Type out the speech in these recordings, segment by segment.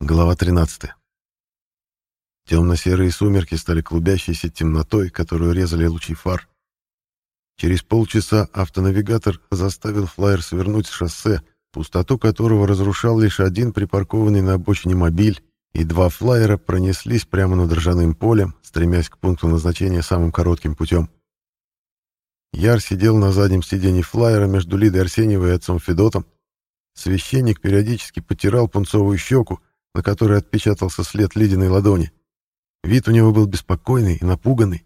Глава 13. Темно-серые сумерки стали клубящейся темнотой, которую резали лучи фар. Через полчаса автонавигатор заставил флайер свернуть с шоссе, пустоту которого разрушал лишь один припаркованный на обочине мобиль, и два флайера пронеслись прямо над ржаным полем, стремясь к пункту назначения самым коротким путем. Яр сидел на заднем сиденье флайера между Лидой Арсеньевой и отцом Федотом. Священник периодически потирал пунцовую щеку, на которой отпечатался след ледяной ладони. Вид у него был беспокойный и напуганный.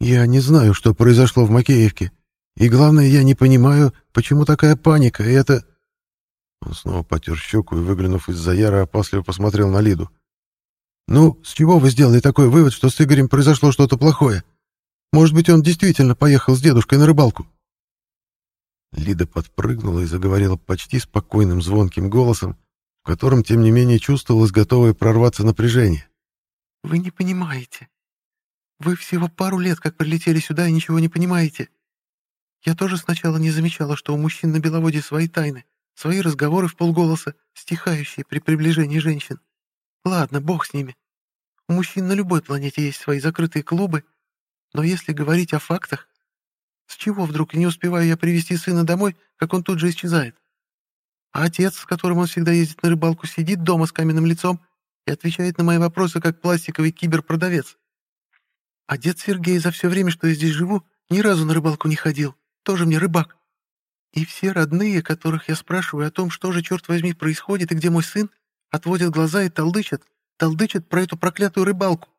«Я не знаю, что произошло в Макеевке. И главное, я не понимаю, почему такая паника, и это...» Он снова потер щеку и, выглянув из-за Яра, опасливо посмотрел на Лиду. «Ну, с чего вы сделали такой вывод, что с Игорем произошло что-то плохое? Может быть, он действительно поехал с дедушкой на рыбалку?» Лида подпрыгнула и заговорила почти спокойным звонким голосом, в котором, тем не менее, чувствовалось готовое прорваться напряжение. «Вы не понимаете. Вы всего пару лет как прилетели сюда и ничего не понимаете. Я тоже сначала не замечала, что у мужчин на Беловоде свои тайны, свои разговоры в полголоса, стихающие при приближении женщин. Ладно, бог с ними. У мужчин на любой планете есть свои закрытые клубы, но если говорить о фактах, с чего вдруг не успеваю я привести сына домой, как он тут же исчезает? А отец, с которым он всегда ездит на рыбалку, сидит дома с каменным лицом и отвечает на мои вопросы, как пластиковый киберпродавец. А дед Сергей за все время, что я здесь живу, ни разу на рыбалку не ходил. Тоже мне рыбак. И все родные, которых я спрашиваю о том, что же, черт возьми, происходит и где мой сын, отводят глаза и толдычат, толдычат про эту проклятую рыбалку.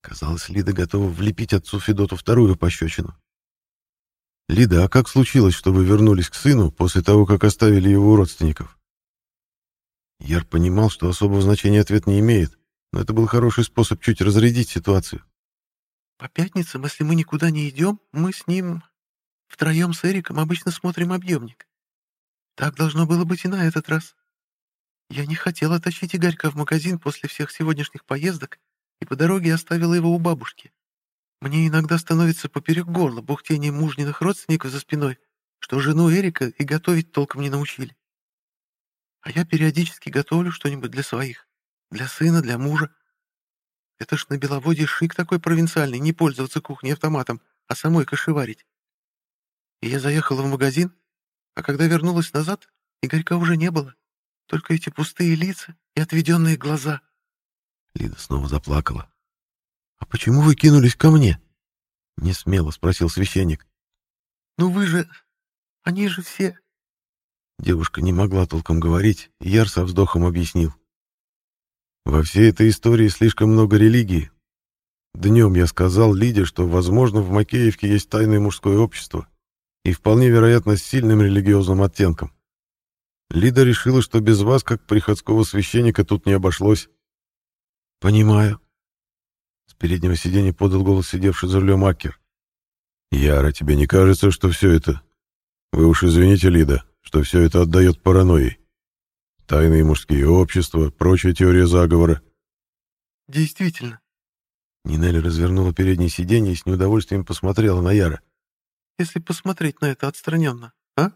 Казалось, Лида готова влепить отцу Федоту вторую пощечину. «Лида, а как случилось, что вы вернулись к сыну после того, как оставили его родственников?» Яр понимал, что особого значения ответ не имеет, но это был хороший способ чуть разрядить ситуацию. «По пятницам, если мы никуда не идем, мы с ним втроем с Эриком обычно смотрим объемник. Так должно было быть и на этот раз. Я не хотела тащить Игорька в магазин после всех сегодняшних поездок и по дороге оставила его у бабушки. Мне иногда становится поперек горла бухтение мужниных родственников за спиной, что жену Эрика и готовить толком не научили. А я периодически готовлю что-нибудь для своих, для сына, для мужа. Это ж на Беловодье шик такой провинциальный, не пользоваться кухней автоматом, а самой кошеварить. И я заехала в магазин, а когда вернулась назад, Игорька уже не было. Только эти пустые лица и отведенные глаза. Лида снова заплакала. «А почему вы кинулись ко мне?» — не смело спросил священник. «Ну вы же... Они же все...» Девушка не могла толком говорить, и Яр со вздохом объяснил. «Во всей этой истории слишком много религии. Днем я сказал Лиде, что, возможно, в Макеевке есть тайное мужское общество, и вполне вероятно с сильным религиозным оттенком. Лида решила, что без вас, как приходского священника, тут не обошлось. «Понимаю», переднего сиденья подал голос сидевший за рулем Акер. «Яра, тебе не кажется, что все это... Вы уж извините, Лида, что все это отдает паранойей? Тайные мужские общества, прочая теория заговора». «Действительно». Нинелли развернула переднее сиденье и с неудовольствием посмотрела на Яра. «Если посмотреть на это отстраненно, а?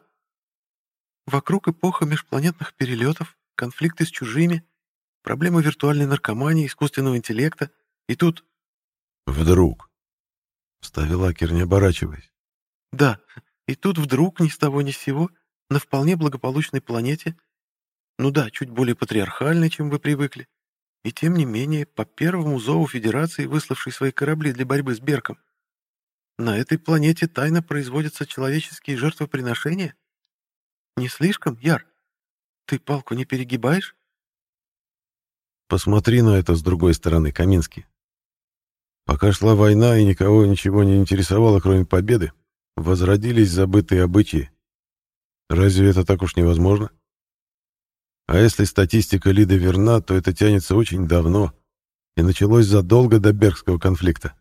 Вокруг эпоха межпланетных перелетов, конфликты с чужими, проблемы виртуальной наркомании, искусственного интеллекта, и тут «Вдруг», — вставил Акер, не оборачиваясь. «Да, и тут вдруг ни с того ни с сего на вполне благополучной планете, ну да, чуть более патриархальной, чем вы привыкли, и тем не менее по первому зову Федерации, выславшей свои корабли для борьбы с Берком, на этой планете тайно производятся человеческие жертвоприношения? Не слишком, Яр? Ты палку не перегибаешь?» «Посмотри на это с другой стороны, Каминский», Пока шла война и никого ничего не интересовало, кроме победы, возродились забытые обычаи. Разве это так уж невозможно? А если статистика Лиды верна, то это тянется очень давно и началось задолго до Бергского конфликта.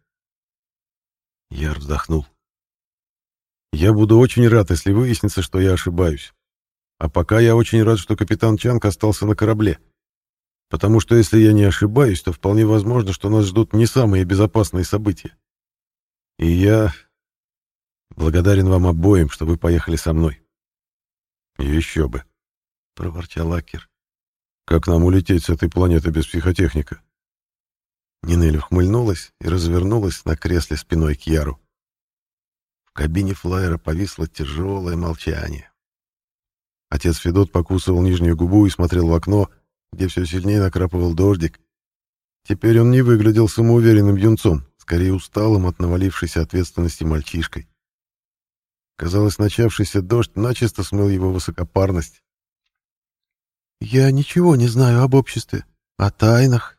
Яр вздохнул. Я буду очень рад, если выяснится, что я ошибаюсь. А пока я очень рад, что капитан Чанг остался на корабле. Потому что, если я не ошибаюсь, то вполне возможно, что нас ждут не самые безопасные события. И я благодарен вам обоим, что вы поехали со мной. Еще бы, — проворчал Акер. Как нам улететь с этой планеты без психотехника? Нинель ухмыльнулась и развернулась на кресле спиной к Яру. В кабине флайера повисло тяжелое молчание. Отец Федот покусывал нижнюю губу и смотрел в окно, где все сильнее накрапывал дождик. Теперь он не выглядел самоуверенным юнцом, скорее усталым от навалившейся ответственности мальчишкой. Казалось, начавшийся дождь начисто смыл его высокопарность. «Я ничего не знаю об обществе, о тайнах».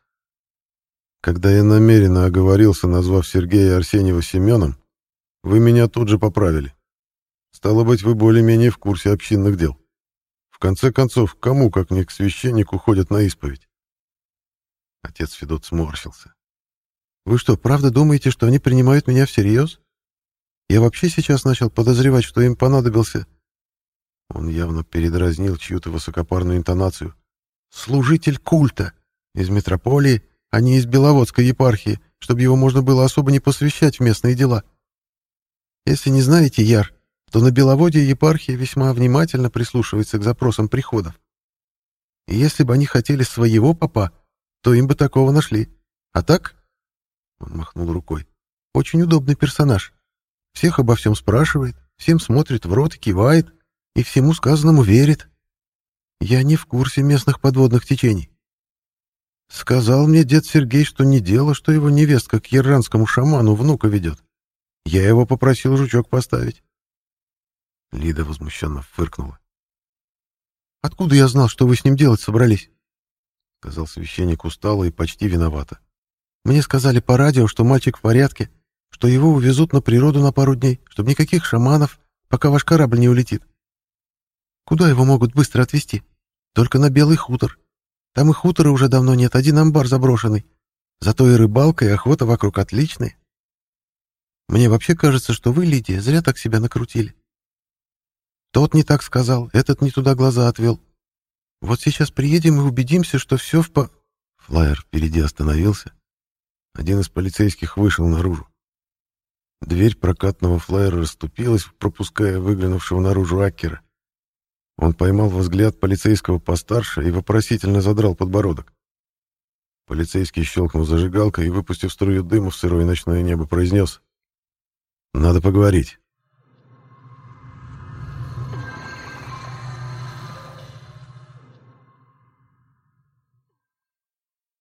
Когда я намеренно оговорился, назвав Сергея Арсеньева Семеном, вы меня тут же поправили. Стало быть, вы более-менее в курсе общинных дел. Конце концов, кому, как не к священнику, ходят на исповедь? Отец Федот сморщился. «Вы что, правда думаете, что они принимают меня всерьез? Я вообще сейчас начал подозревать, что им понадобился...» Он явно передразнил чью-то высокопарную интонацию. «Служитель культа! Из метрополии, а не из Беловодской епархии, чтобы его можно было особо не посвящать в местные дела. Если не знаете, Яр, то на Беловодье епархия весьма внимательно прислушивается к запросам приходов. И если бы они хотели своего папа, то им бы такого нашли. А так...» Он махнул рукой. «Очень удобный персонаж. Всех обо всем спрашивает, всем смотрит в рот и кивает, и всему сказанному верит. Я не в курсе местных подводных течений. Сказал мне дед Сергей, что не дело, что его невестка к иранскому шаману внука ведет. Я его попросил жучок поставить. Лида возмущенно фыркнула. «Откуда я знал, что вы с ним делать собрались?» — сказал священник устало и почти виновато. «Мне сказали по радио, что мальчик в порядке, что его увезут на природу на пару дней, чтобы никаких шаманов, пока ваш корабль не улетит. Куда его могут быстро отвезти? Только на Белый хутор. Там и хутора уже давно нет, один амбар заброшенный. Зато и рыбалка, и охота вокруг отличные. Мне вообще кажется, что вы, Лидия, зря так себя накрутили. Тот не так сказал, этот не туда глаза отвел. Вот сейчас приедем и убедимся, что все в по...» Флайер впереди остановился. Один из полицейских вышел наружу. Дверь прокатного флайера расступилась, пропуская выглянувшего наружу Аккера. Он поймал взгляд полицейского постарше и вопросительно задрал подбородок. Полицейский щелкнул зажигалкой и, выпустив струю дыма в сырое ночное небо, произнес. «Надо поговорить».